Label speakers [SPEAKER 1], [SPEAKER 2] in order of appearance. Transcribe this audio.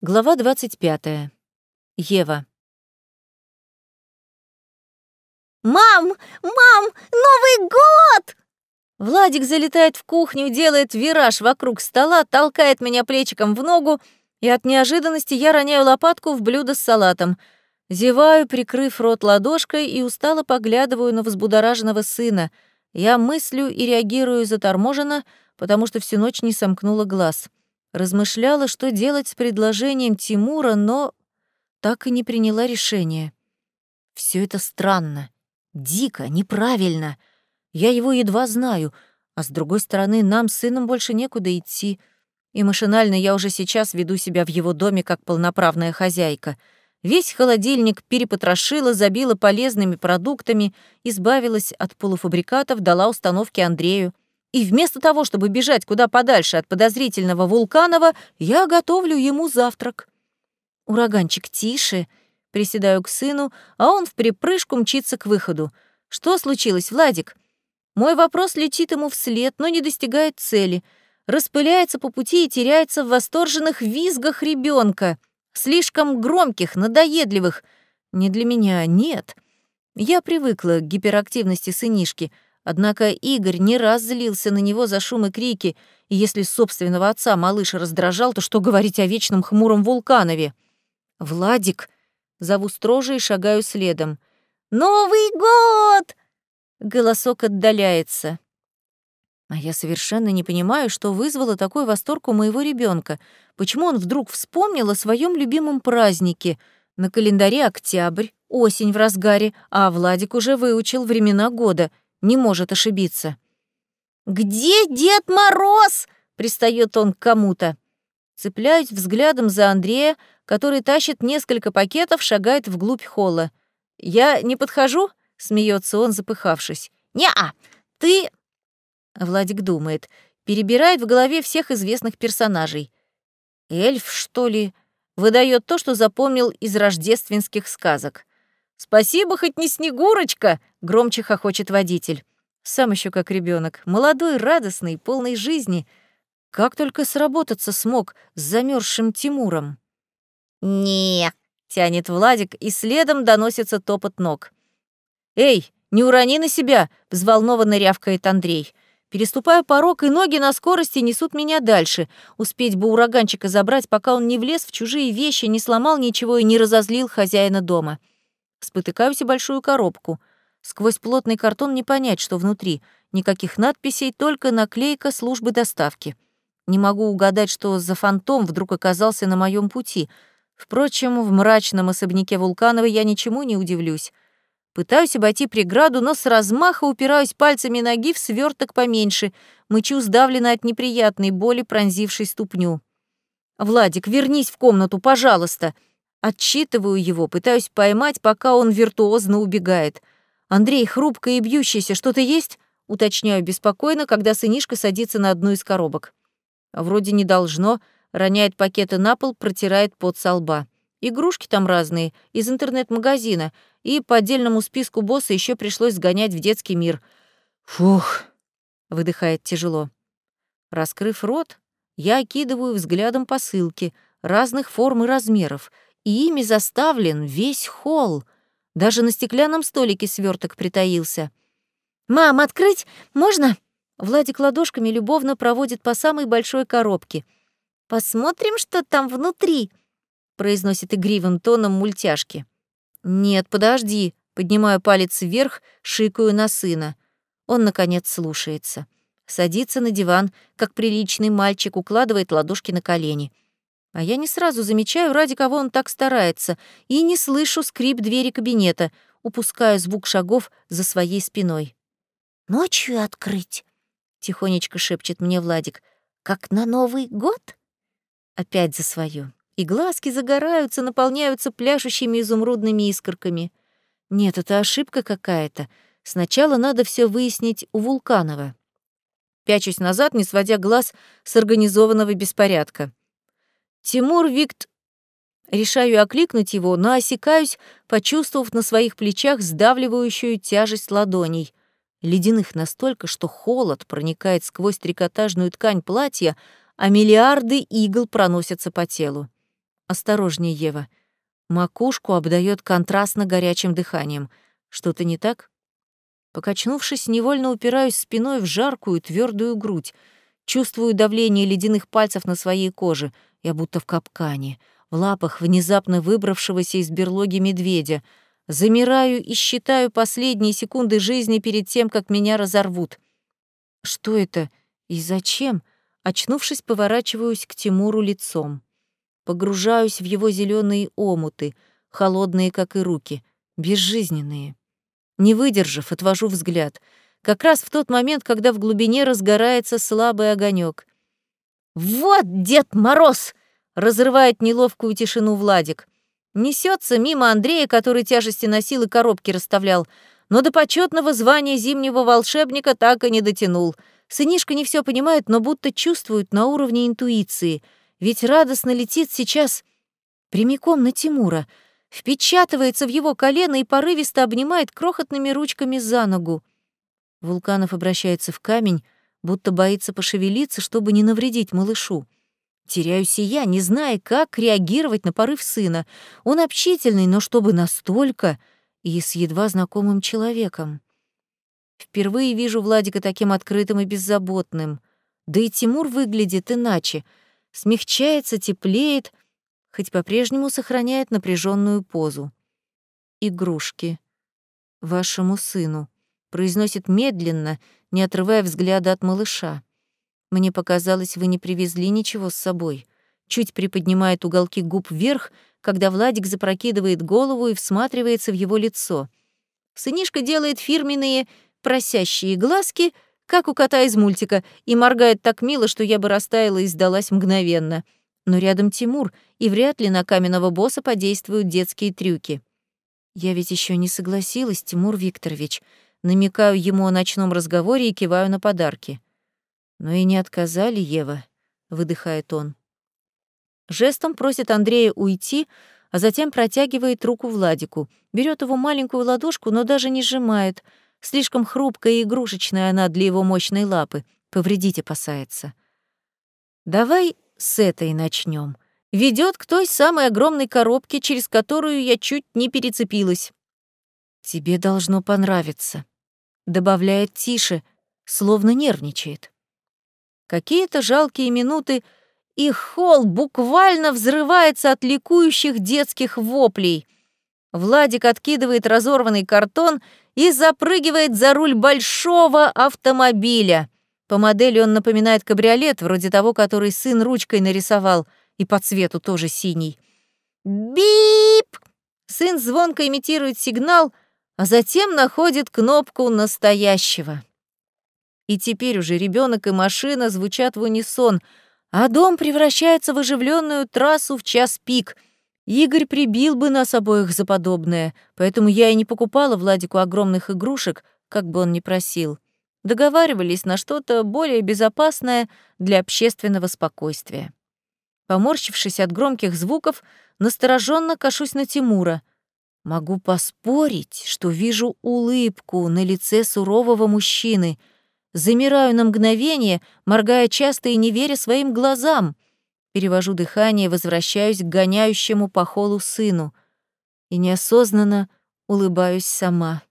[SPEAKER 1] Глава 25. Ева.
[SPEAKER 2] «Мам! Мам! Новый год!»
[SPEAKER 1] Владик залетает в кухню, делает вираж вокруг стола, толкает меня плечиком в ногу, и от неожиданности я роняю лопатку в блюдо с салатом. Зеваю, прикрыв рот ладошкой, и устало поглядываю на взбудораженного сына. Я мыслю и реагирую заторможенно, потому что всю ночь не сомкнула глаз. Размышляла, что делать с предложением Тимура, но так и не приняла решение. Все это странно, дико, неправильно. Я его едва знаю, а с другой стороны, нам с сыном больше некуда идти. И машинально я уже сейчас веду себя в его доме как полноправная хозяйка. Весь холодильник перепотрошила, забила полезными продуктами, избавилась от полуфабрикатов, дала установки Андрею. И вместо того, чтобы бежать куда подальше от подозрительного Вулканова, я готовлю ему завтрак. Ураганчик тише, приседаю к сыну, а он в припрыжку мчится к выходу. Что случилось, Владик? Мой вопрос летит ему вслед, но не достигает цели. Распыляется по пути и теряется в восторженных визгах ребенка, слишком громких, надоедливых. Не для меня, нет. Я привыкла к гиперактивности сынишки — Однако Игорь не раз злился на него за шум и крики, и если собственного отца малыш раздражал, то что говорить о вечном хмуром Вулканове? «Владик!» — зову строже и шагаю следом.
[SPEAKER 2] «Новый год!»
[SPEAKER 1] — голосок отдаляется. А я совершенно не понимаю, что вызвало такой восторг у моего ребенка. Почему он вдруг вспомнил о своем любимом празднике? На календаре октябрь, осень в разгаре, а Владик уже выучил времена года — не может ошибиться.
[SPEAKER 2] «Где Дед Мороз?» — пристает он к кому-то.
[SPEAKER 1] Цепляюсь взглядом за Андрея, который тащит несколько пакетов, шагает вглубь холла. «Я не подхожу?» — смеется он, запыхавшись.
[SPEAKER 2] «Не-а, ты...»
[SPEAKER 1] Владик думает, перебирает в голове всех известных персонажей. «Эльф, что ли?» Выдает то, что запомнил из рождественских сказок. «Спасибо, хоть не Снегурочка!» — громче хохочет водитель. Сам еще как ребенок, молодой, радостный, полный жизни. Как только сработаться смог с замерзшим Тимуром.
[SPEAKER 2] не
[SPEAKER 1] тянет Владик, и следом доносится топот ног. «Эй, не урони на себя!» — взволнованно рявкает Андрей. Переступаю порог, и ноги на скорости несут меня дальше. Успеть бы ураганчика забрать, пока он не влез в чужие вещи, не сломал ничего и не разозлил хозяина дома. Спотыкаюсь и большую коробку. Сквозь плотный картон не понять, что внутри. Никаких надписей, только наклейка службы доставки. Не могу угадать, что за фантом вдруг оказался на моем пути. Впрочем, в мрачном особняке Вулкановой я ничему не удивлюсь. Пытаюсь обойти преграду, но с размаха упираюсь пальцами ноги в сверток поменьше, мычу сдавленно от неприятной боли, пронзившей ступню. «Владик, вернись в комнату, пожалуйста!» Отчитываю его, пытаюсь поймать, пока он виртуозно убегает. «Андрей, хрупкий и бьющийся, что-то есть?» Уточняю беспокойно, когда сынишка садится на одну из коробок. Вроде не должно, роняет пакеты на пол, протирает пот со лба. Игрушки там разные, из интернет-магазина, и по отдельному списку босса еще пришлось сгонять в детский мир. «Фух», — выдыхает тяжело. Раскрыв рот, я окидываю взглядом посылки разных форм и размеров — и ими заставлен весь холл. Даже на стеклянном столике сверток притаился.
[SPEAKER 2] «Мам, открыть можно?»
[SPEAKER 1] Владик ладошками любовно проводит по самой большой коробке.
[SPEAKER 2] «Посмотрим, что там внутри», — произносит игривым тоном мультяшки.
[SPEAKER 1] «Нет, подожди», — поднимаю палец вверх, шикаю на сына. Он, наконец, слушается. Садится на диван, как приличный мальчик, укладывает ладошки на колени — а я не сразу замечаю, ради кого он так старается, и не слышу скрип двери кабинета, упуская звук шагов за своей спиной.
[SPEAKER 2] «Ночью открыть?» — тихонечко шепчет мне Владик. «Как на Новый год?»
[SPEAKER 1] Опять за свое. И глазки загораются, наполняются пляшущими изумрудными искорками. Нет, это ошибка какая-то. Сначала надо все выяснить у Вулканова. Пячусь назад, не сводя глаз с организованного беспорядка. Тимур Викт... Решаю окликнуть его, но осекаюсь, почувствовав на своих плечах сдавливающую тяжесть ладоней. Ледяных настолько, что холод проникает сквозь трикотажную ткань платья, а миллиарды игл проносятся по телу. Осторожнее, Ева. Макушку обдает контрастно горячим дыханием. Что-то не так? Покачнувшись, невольно упираюсь спиной в жаркую твердую грудь. Чувствую давление ледяных пальцев на своей коже. Я будто в капкане. В лапах внезапно выбравшегося из берлоги медведя. Замираю и считаю последние секунды жизни перед тем, как меня разорвут. Что это и зачем? Очнувшись, поворачиваюсь к Тимуру лицом. Погружаюсь в его зеленые омуты, холодные, как и руки, безжизненные. Не выдержав, отвожу взгляд. Как раз в тот момент, когда в глубине разгорается слабый огонек. «Вот Дед Мороз!» — разрывает неловкую тишину Владик. Несется мимо Андрея, который тяжести носил и коробки расставлял, но до почетного звания зимнего волшебника так и не дотянул. Сынишка не все понимает, но будто чувствует на уровне интуиции, ведь радостно летит сейчас прямиком на Тимура — впечатывается в его колено и порывисто обнимает крохотными ручками за ногу. Вулканов обращается в камень, будто боится пошевелиться, чтобы не навредить малышу. Теряюсь и я, не зная, как реагировать на порыв сына. Он общительный, но чтобы настолько и с едва знакомым человеком. Впервые вижу Владика таким открытым и беззаботным. Да и Тимур выглядит иначе. Смягчается, теплеет, хоть по-прежнему сохраняет напряженную позу. «Игрушки. Вашему сыну», — произносит медленно, не отрывая взгляда от малыша. «Мне показалось, вы не привезли ничего с собой». Чуть приподнимает уголки губ вверх, когда Владик запрокидывает голову и всматривается в его лицо. Сынишка делает фирменные просящие глазки, как у кота из мультика, и моргает так мило, что я бы растаяла и сдалась мгновенно — но рядом Тимур, и вряд ли на каменного босса подействуют детские трюки. Я ведь еще не согласилась, Тимур Викторович. Намекаю ему о ночном разговоре и киваю на подарки. Но и не отказали, Ева, выдыхает он. Жестом просит Андрея уйти, а затем протягивает руку Владику, берет его маленькую ладошку, но даже не сжимает. Слишком хрупкая и игрушечная она для его мощной лапы. Повредить опасается. «Давай с этой начнем. Ведет к той самой огромной коробке, через которую я чуть не перецепилась. Тебе должно понравиться. Добавляет тише, словно нервничает. Какие-то жалкие минуты, и холл буквально взрывается от ликующих детских воплей. Владик откидывает разорванный картон и запрыгивает за руль большого автомобиля — по модели он напоминает кабриолет, вроде того, который сын ручкой нарисовал, и по цвету тоже синий. Бип! Сын звонко имитирует сигнал, а затем находит кнопку настоящего. И теперь уже ребенок и машина звучат в унисон, а дом превращается в оживленную трассу в час пик. Игорь прибил бы нас обоих за подобное, поэтому я и не покупала Владику огромных игрушек, как бы он ни просил договаривались на что-то более безопасное для общественного спокойствия. Поморщившись от громких звуков, настороженно кашусь на Тимура. Могу поспорить, что вижу улыбку на лице сурового мужчины. Замираю на мгновение, моргая часто и не веря своим глазам. Перевожу дыхание, возвращаюсь к гоняющему по холу сыну. И неосознанно улыбаюсь сама.